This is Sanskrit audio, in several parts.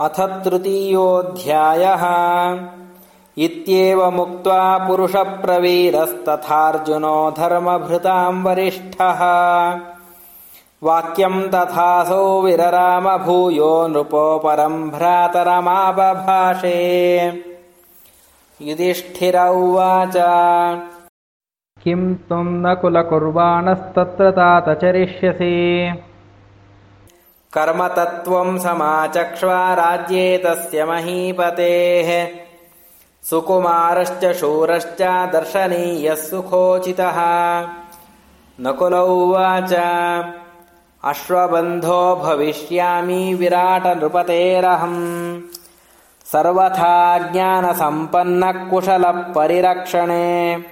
अथ तृतीयोऽध्यायः। इत्येवमुक्त्वा पुरुषप्रवीरस्तथार्जुनो धर्मभृताम् वरिष्ठः वाक्यम् तथासौ विररामभूयो नृपोपरम् भ्रातरमाबभाषे। युधिष्ठिर उवाच। किम् त्वम् न कुलकुर्वाणस्तत्र तात चरिष्यसि कर्मतत्त्वम् समाचक्ष्वा राज्ये तस्य महीपतेः। सुकुमारश्च शूरश्च दर्शनीयः सुखोचितः। नकुल उवाच अश्वबन्धो भविष्यामि विराटनृपतेरहम्। सर्वथा ज्ञानसम्पन्नः कुशलः परिरक्षणे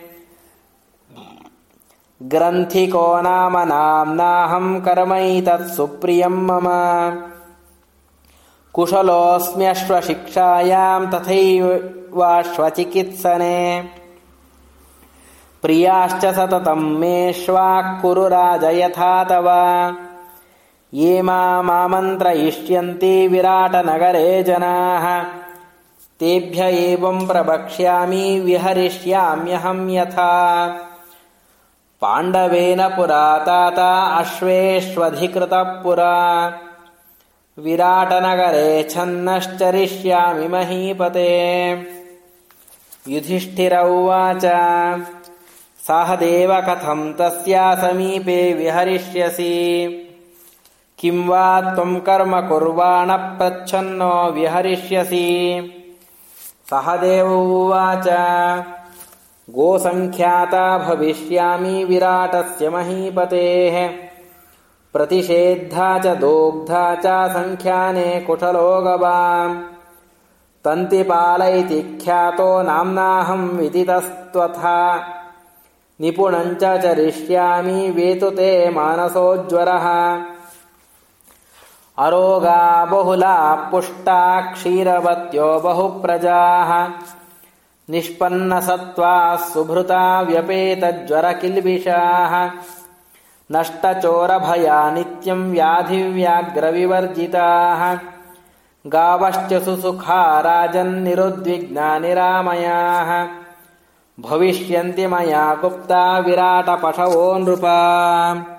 ग्रन्थिको नाम नाम्नाहम् कर्मैतत् सुप्रियम् मम। कुशलोऽस्म्यश्वशिक्षायाम् तथैवाश्वचिकित्सने। प्रियाश्च सततम् मेष्वाः कुरु राज यथा तव ये मामन्त्रयिष्यन्ति विराटनगरे जनाः। तेभ्य एवम् प्रवक्ष्यामि विहरिष्याम्यहम् यथा पाण्डवेन पुरा तात अश्वेष्वधिकृतः पुरा विराटनगरे छन्नश्चरिष्यामि महीपते। युधिष्ठिर उवाच सहदेव कथम् तस्या समीपे विहरिष्यसि? किम् वा त्वम् कर्म कुर्वाणः प्रच्छन्नो विहरिष्यसि? सहदेव उवाच गोसङ्ख्याता भविष्यामि विराटस्य महीपतेः। प्रतिषेद्धा च दोग्धा च सङ्ख्याने गवाम् तन्तिपाल इति ख्यातो नाम्नाहम् विदितस्त्वथा। निपुणम् च चरिष्यामि वेतुते मानसोज्वरः अरोगा बहुला पुष्टा क्षीरवत्यो बहुप्रजाः निष्पन्नसत्त्वाः सुभृता व्यपेतज्वरकिल्बिषाः। नष्टचोरभया नित्यम् व्याधिव्याघ्रविवर्जिताः। गावश्च सुसुखा राजन्निरुद्विग्ना निरामयाः। भविष्यन्ति मया गुप्ता विराटपशवो नृपा